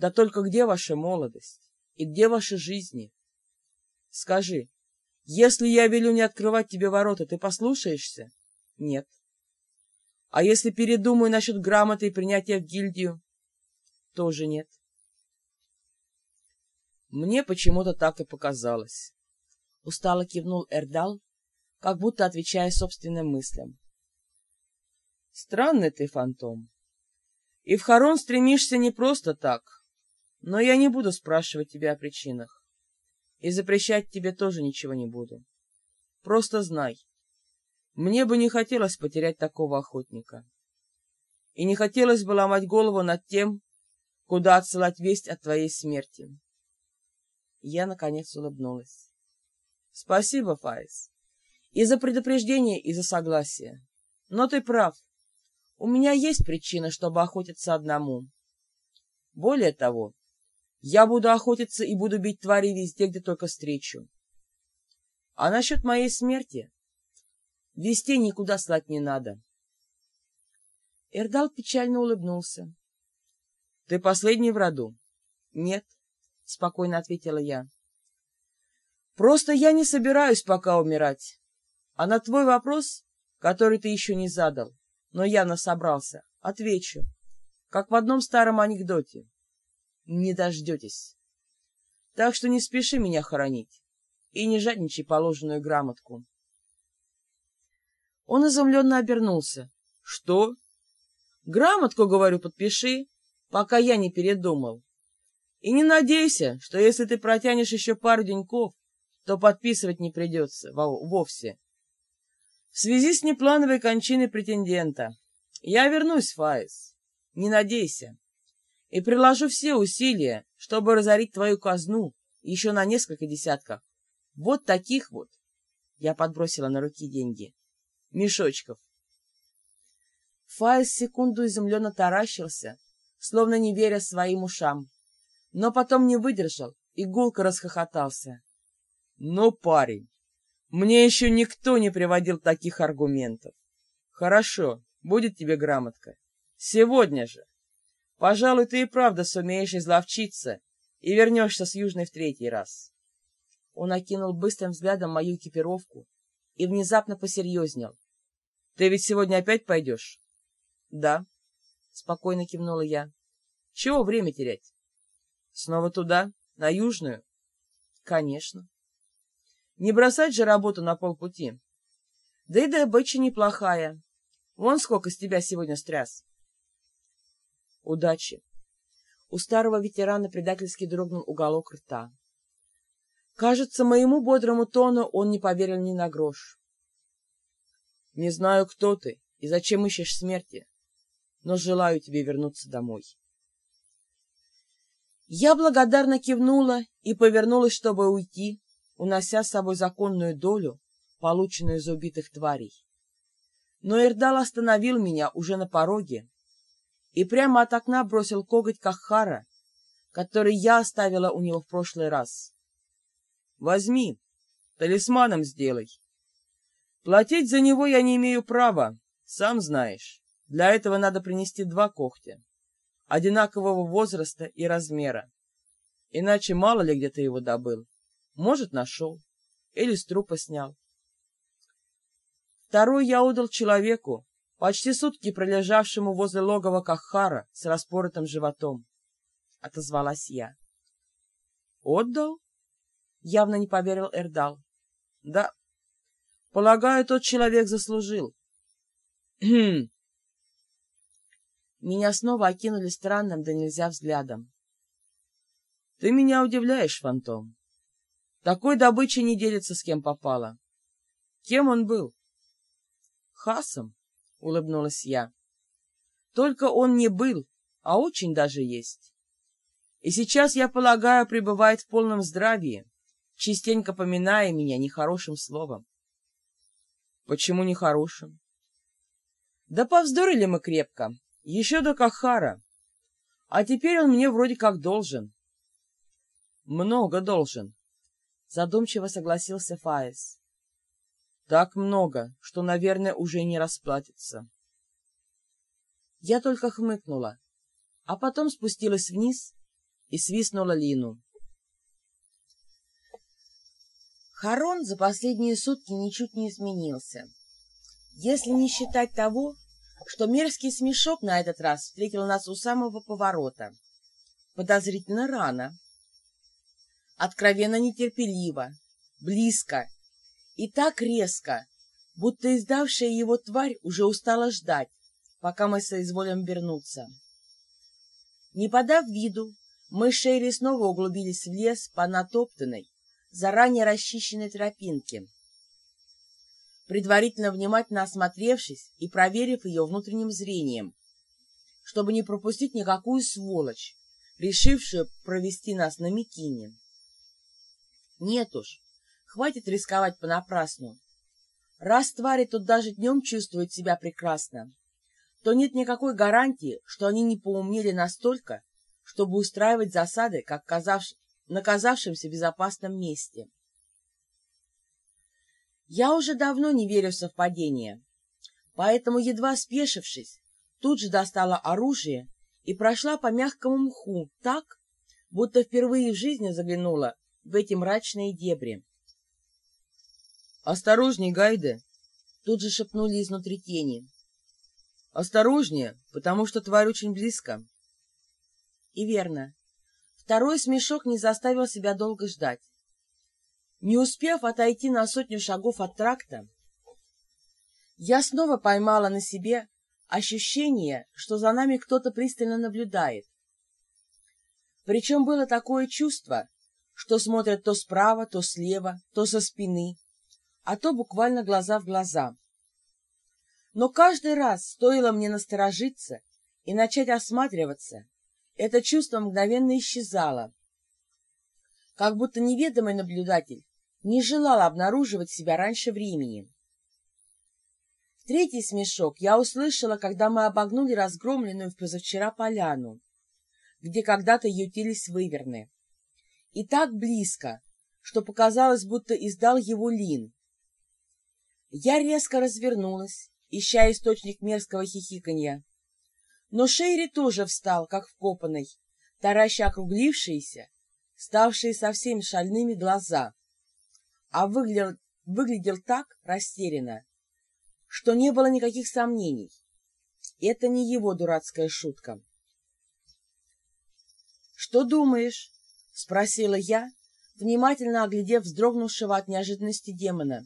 Да только где ваша молодость? И где ваши жизни? Скажи, если я велю не открывать тебе ворота, ты послушаешься? Нет. А если передумаю насчет грамоты и принятия в гильдию? Тоже нет. Мне почему-то так и показалось. Устало кивнул Эрдал, как будто отвечая собственным мыслям. Странный ты, фантом. И в Харон стремишься не просто так, но я не буду спрашивать тебя о причинах. И запрещать тебе тоже ничего не буду. Просто знай, мне бы не хотелось потерять такого охотника. И не хотелось бы ломать голову над тем, куда отсылать весть о твоей смерти. Я, наконец, улыбнулась. Спасибо, Фаис. И за предупреждение, и за согласие. Но ты прав. У меня есть причина, чтобы охотиться одному. Более того, я буду охотиться и буду бить тварей везде, где только встречу. А насчет моей смерти? Вести никуда слать не надо. Эрдал печально улыбнулся. — Ты последний в роду? — Нет, — спокойно ответила я. — Просто я не собираюсь пока умирать. А на твой вопрос, который ты еще не задал, но явно собрался, отвечу, как в одном старом анекдоте. Не дождетесь. Так что не спеши меня хоронить и не жадничай положенную грамотку. Он изумленно обернулся. — Что? — Грамотку, говорю, подпиши, пока я не передумал. И не надейся, что если ты протянешь еще пару деньков, то подписывать не придется вовсе. В связи с неплановой кончиной претендента я вернусь, Фаис, не надейся, и приложу все усилия, чтобы разорить твою казну еще на несколько десятков. Вот таких вот, я подбросила на руки деньги, мешочков. Фаис секунду изумленно таращился, словно не веря своим ушам, но потом не выдержал и гулко расхохотался. — Ну, парень, мне еще никто не приводил таких аргументов. Хорошо, будет тебе грамотка. Сегодня же. Пожалуй, ты и правда сумеешь изловчиться и вернешься с Южной в третий раз. Он окинул быстрым взглядом мою экипировку и внезапно посерьезнел. — Ты ведь сегодня опять пойдешь? — Да, — спокойно кивнула я. — Чего время терять? — Снова туда, на Южную? — Конечно. Не бросать же работу на полпути. Да и добыча неплохая. Вон сколько с тебя сегодня стряс. Удачи. У старого ветерана предательски дрогнул уголок рта. Кажется, моему бодрому тону он не поверил ни на грош. Не знаю, кто ты и зачем ищешь смерти, но желаю тебе вернуться домой. Я благодарно кивнула и повернулась, чтобы уйти, унося с собой законную долю, полученную за убитых тварей. Но Эрдал остановил меня уже на пороге и прямо от окна бросил коготь Кахара, который я оставила у него в прошлый раз. «Возьми, талисманом сделай. Платить за него я не имею права, сам знаешь. Для этого надо принести два когтя, одинакового возраста и размера. Иначе мало ли где ты его добыл. Может, нашел. Или с трупа снял. Второй я удал человеку, почти сутки пролежавшему возле логова Кахара с распоротым животом. Отозвалась я. Отдал? Явно не поверил Эрдал. Да. Полагаю, тот человек заслужил. Хм. Меня снова окинули странным да нельзя взглядом. Ты меня удивляешь, фантом. Такой добычи не делится с кем попало. Кем он был? Хасом, улыбнулась я. Только он не был, а очень даже есть. И сейчас, я полагаю, пребывает в полном здравии, частенько поминая меня нехорошим словом. Почему нехорошим? Да повздорили мы крепко, еще до Кахара. А теперь он мне вроде как должен. Много должен, Задумчиво согласился Фаис. Так много, что, наверное, уже не расплатится. Я только хмыкнула, а потом спустилась вниз и свистнула Лину. Харон за последние сутки ничуть не изменился. Если не считать того, что мерзкий смешок на этот раз встретил нас у самого поворота. Подозрительно рано. Откровенно нетерпеливо, близко и так резко, будто издавшая его тварь уже устала ждать, пока мы соизволим вернуться. Не подав виду, мы с Шерри снова углубились в лес по натоптанной, заранее расчищенной тропинке, предварительно внимательно осмотревшись и проверив ее внутренним зрением, чтобы не пропустить никакую сволочь, решившую провести нас на Микине. Нет уж, хватит рисковать понапрасну. Раз твари тут даже днем чувствуют себя прекрасно, то нет никакой гарантии, что они не поумнели настолько, чтобы устраивать засады, как казавш... на казавшемся безопасном месте. Я уже давно не верю в совпадения, поэтому, едва спешившись, тут же достала оружие и прошла по мягкому мху так, будто впервые в жизни заглянула в эти мрачные дебри. «Осторожней, Гайде!» — тут же шепнули изнутри тени. «Осторожнее, потому что тварь очень близко». И верно. Второй смешок не заставил себя долго ждать. Не успев отойти на сотню шагов от тракта, я снова поймала на себе ощущение, что за нами кто-то пристально наблюдает. Причем было такое чувство, что смотрят то справа, то слева, то со спины, а то буквально глаза в глаза. Но каждый раз стоило мне насторожиться и начать осматриваться, это чувство мгновенно исчезало, как будто неведомый наблюдатель не желал обнаруживать себя раньше времени. Третий смешок я услышала, когда мы обогнули разгромленную в позавчера поляну, где когда-то ютились выверны. И так близко, что показалось, будто издал его лин. Я резко развернулась, ища источник мерзкого хихиканья. Но Шейри тоже встал, как вкопанный, тараща округлившиеся, ставшие совсем шальными глаза а выглядел, выглядел так растерянно, что не было никаких сомнений. Это не его дурацкая шутка. «Что думаешь?» — спросила я, внимательно оглядев вздрогнувшего от неожиданности демона.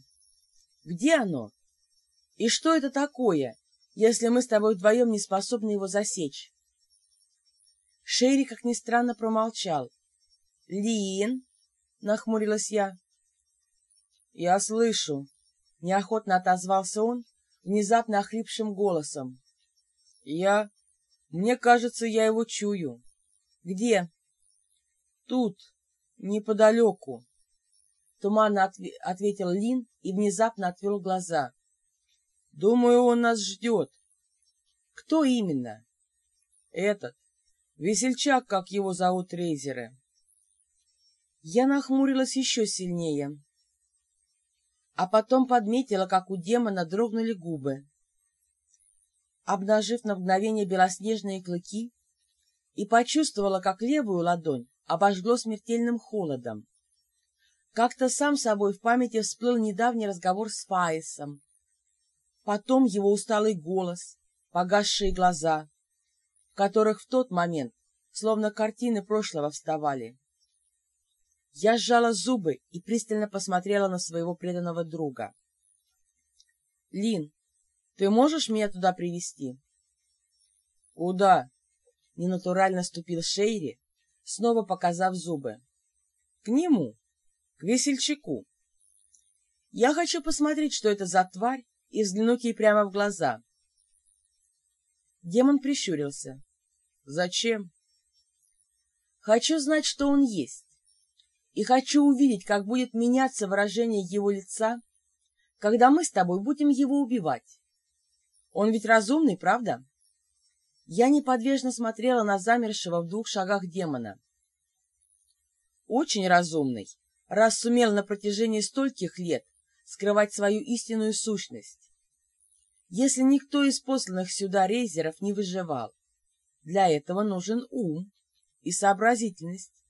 «Где оно? И что это такое, если мы с тобой вдвоем не способны его засечь?» Шерри, как ни странно, промолчал. «Лин?» — нахмурилась я. «Я слышу», — неохотно отозвался он, внезапно охрипшим голосом. «Я... Мне кажется, я его чую». «Где?» «Тут, неподалеку», — туманно отв... ответил Лин и внезапно отвел глаза. «Думаю, он нас ждет». «Кто именно?» «Этот. Весельчак, как его зовут Рейзеры». Я нахмурилась еще сильнее а потом подметила, как у демона дрогнули губы. Обнажив на мгновение белоснежные клыки, и почувствовала, как левую ладонь обожгло смертельным холодом. Как-то сам собой в памяти всплыл недавний разговор с Фаисом. Потом его усталый голос, погасшие глаза, в которых в тот момент словно картины прошлого вставали. Я сжала зубы и пристально посмотрела на своего преданного друга. — Лин, ты можешь меня туда привести? Куда? — ненатурально ступил Шейри, снова показав зубы. — К нему, к весельчаку. Я хочу посмотреть, что это за тварь, и взглянуть ей прямо в глаза. Демон прищурился. — Зачем? — Хочу знать, что он есть и хочу увидеть, как будет меняться выражение его лица, когда мы с тобой будем его убивать. Он ведь разумный, правда? Я неподвижно смотрела на замершего в двух шагах демона. Очень разумный, раз сумел на протяжении стольких лет скрывать свою истинную сущность. Если никто из посланных сюда рейзеров не выживал, для этого нужен ум и сообразительность.